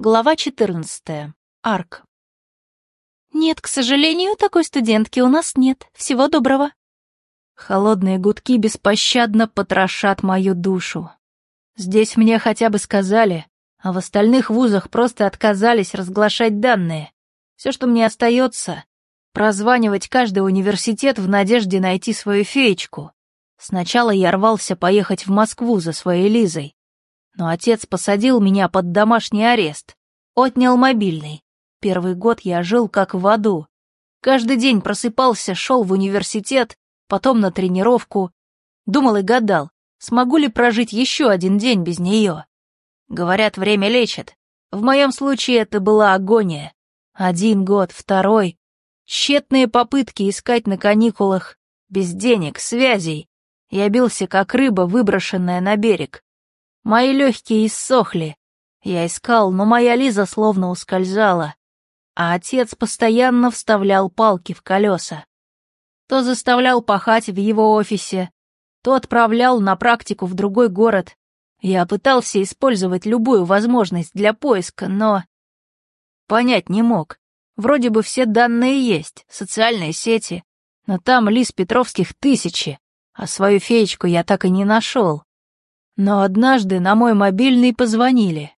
Глава 14. Арк. «Нет, к сожалению, такой студентки у нас нет. Всего доброго». Холодные гудки беспощадно потрошат мою душу. Здесь мне хотя бы сказали, а в остальных вузах просто отказались разглашать данные. Все, что мне остается, прозванивать каждый университет в надежде найти свою феечку. Сначала я рвался поехать в Москву за своей Лизой, но отец посадил меня под домашний арест, отнял мобильный. Первый год я жил как в аду. Каждый день просыпался, шел в университет, потом на тренировку. Думал и гадал, смогу ли прожить еще один день без нее. Говорят, время лечит. В моем случае это была агония. Один год, второй. Тщетные попытки искать на каникулах. Без денег, связей. Я бился, как рыба, выброшенная на берег. Мои легкие иссохли. Я искал, но моя Лиза словно ускользала. А отец постоянно вставлял палки в колеса. То заставлял пахать в его офисе, то отправлял на практику в другой город. Я пытался использовать любую возможность для поиска, но... Понять не мог. Вроде бы все данные есть, социальные сети, но там Лиз Петровских тысячи, а свою феечку я так и не нашел. Но однажды на мой мобильный позвонили.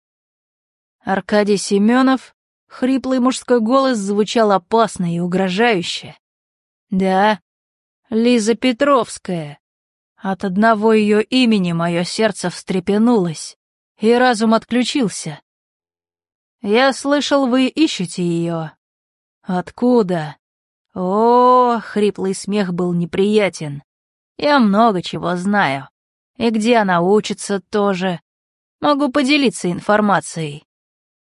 Аркадий Семенов, хриплый мужской голос звучал опасно и угрожающе. Да, Лиза Петровская. От одного ее имени мое сердце встрепенулось, и разум отключился. Я слышал, вы ищете ее. Откуда? О, хриплый смех был неприятен. Я много чего знаю и где она учится тоже. Могу поделиться информацией.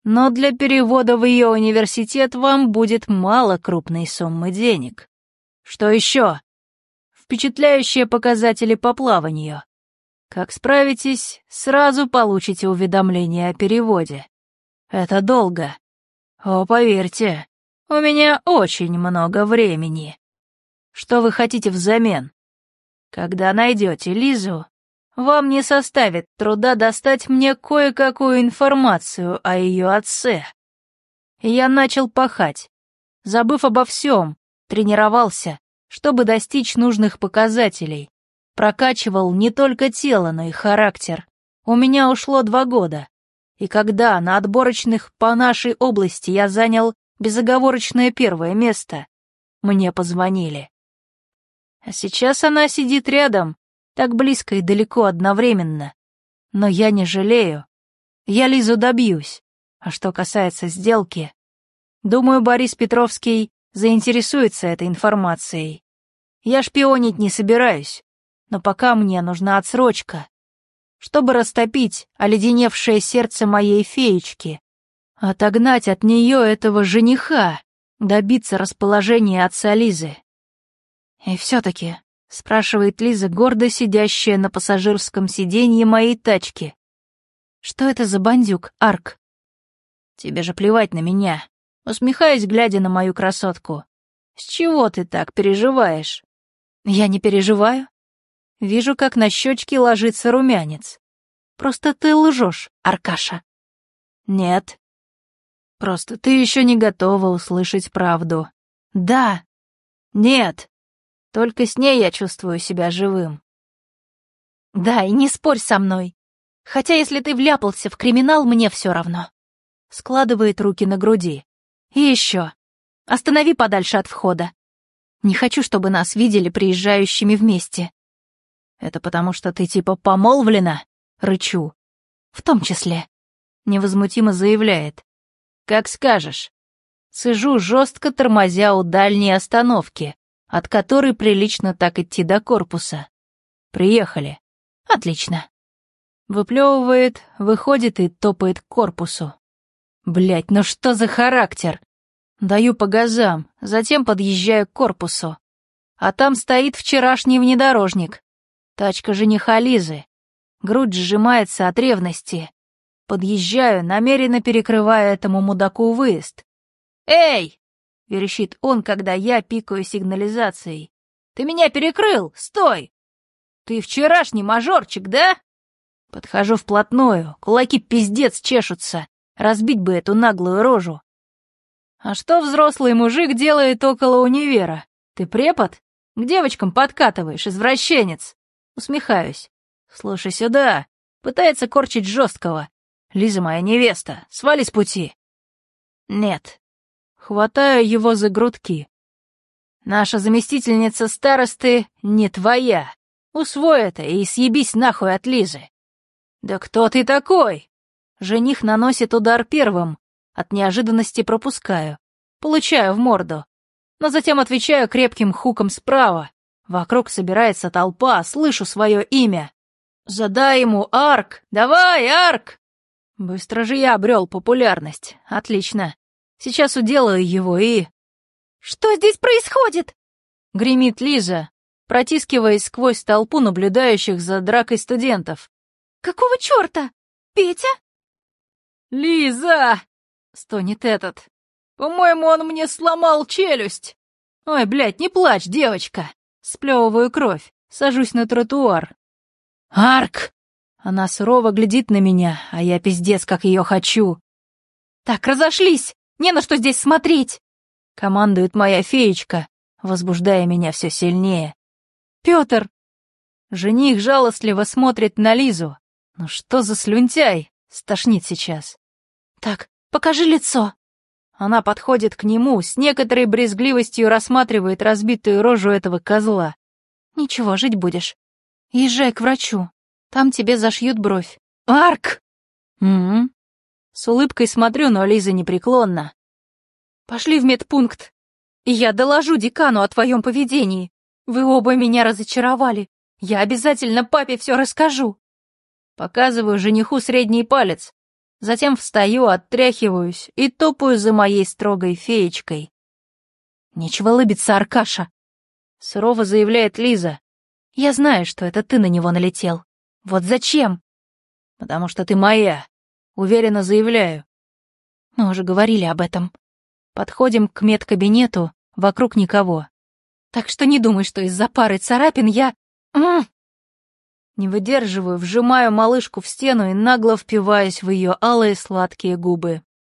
Но для перевода в ее университет вам будет мало крупной суммы денег. Что еще? Впечатляющие показатели по плаванию. Как справитесь, сразу получите уведомление о переводе. Это долго. О, поверьте, у меня очень много времени. Что вы хотите взамен? Когда найдете Лизу, вам не составит труда достать мне кое-какую информацию о ее отце. Я начал пахать, забыв обо всем, тренировался, чтобы достичь нужных показателей. Прокачивал не только тело, но и характер. У меня ушло два года. И когда на отборочных по нашей области я занял безоговорочное первое место, мне позвонили. А сейчас она сидит рядом, так близко и далеко одновременно. Но я не жалею. Я Лизу добьюсь. А что касается сделки, думаю, Борис Петровский заинтересуется этой информацией. Я шпионить не собираюсь, но пока мне нужна отсрочка, чтобы растопить оледеневшее сердце моей феечки, отогнать от нее этого жениха, добиться расположения отца Лизы. И все-таки спрашивает Лиза, гордо сидящая на пассажирском сиденье моей тачки. Что это за бандюк, Арк? Тебе же плевать на меня. Усмехаюсь, глядя на мою красотку. С чего ты так переживаешь? Я не переживаю. Вижу, как на щечке ложится румянец. Просто ты лжешь, Аркаша. Нет. Просто ты еще не готова услышать правду. Да. Нет. Только с ней я чувствую себя живым. Да, и не спорь со мной. Хотя если ты вляпался в криминал, мне все равно. Складывает руки на груди. И еще. Останови подальше от входа. Не хочу, чтобы нас видели приезжающими вместе. Это потому, что ты типа помолвлена? Рычу. В том числе. Невозмутимо заявляет. Как скажешь. Сижу жестко, тормозя у дальней остановки от которой прилично так идти до корпуса. Приехали. Отлично. Выплевывает, выходит и топает к корпусу. Блять, ну что за характер? Даю по газам, затем подъезжаю к корпусу. А там стоит вчерашний внедорожник. Тачка жениха Лизы. Грудь сжимается от ревности. Подъезжаю, намеренно перекрывая этому мудаку выезд. «Эй!» Верещит он, когда я пикаю сигнализацией. «Ты меня перекрыл! Стой! Ты вчерашний мажорчик, да?» Подхожу вплотную, кулаки пиздец чешутся, разбить бы эту наглую рожу. А что взрослый мужик делает около универа? Ты препод? К девочкам подкатываешь, извращенец. Усмехаюсь. Слушай сюда. Пытается корчить жесткого. Лиза моя невеста, свали с пути. Нет. Хватаю его за грудки. Наша заместительница старосты не твоя. Усвой это и съебись нахуй от Лизы. Да кто ты такой? Жених наносит удар первым. От неожиданности пропускаю. Получаю в морду. Но затем отвечаю крепким хуком справа. Вокруг собирается толпа, слышу свое имя. Задай ему арк! Давай, арк! Быстро же я обрел популярность. Отлично. Сейчас уделаю его и... «Что здесь происходит?» — гремит Лиза, протискиваясь сквозь толпу наблюдающих за дракой студентов. «Какого черта? Петя?» «Лиза!» — стонет этот. «По-моему, он мне сломал челюсть!» «Ой, блядь, не плачь, девочка!» Сплевываю кровь, сажусь на тротуар. «Арк!» Она сурово глядит на меня, а я пиздец, как ее хочу. «Так, разошлись! Не на что здесь смотреть!» Командует моя феечка, возбуждая меня все сильнее. Петр!» Жених жалостливо смотрит на Лизу. Ну что за слюнтяй? Стошнит сейчас. «Так, покажи лицо!» Она подходит к нему, с некоторой брезгливостью рассматривает разбитую рожу этого козла. «Ничего, жить будешь. Езжай к врачу. Там тебе зашьют бровь». «Арк!» «Угу». С улыбкой смотрю, но Лиза непреклонна. Пошли в медпункт, я доложу декану о твоем поведении. Вы оба меня разочаровали. Я обязательно папе все расскажу. Показываю жениху средний палец. Затем встаю, оттряхиваюсь и топаю за моей строгой феечкой. «Нечего лыбиться, Аркаша!» — сурово заявляет Лиза. «Я знаю, что это ты на него налетел. Вот зачем?» «Потому что ты моя», — уверенно заявляю. «Мы уже говорили об этом», Подходим к медкабинету, вокруг никого. Так что не думай, что из-за пары царапин я... Не выдерживаю, вжимаю малышку в стену и нагло впиваюсь в ее алые сладкие губы.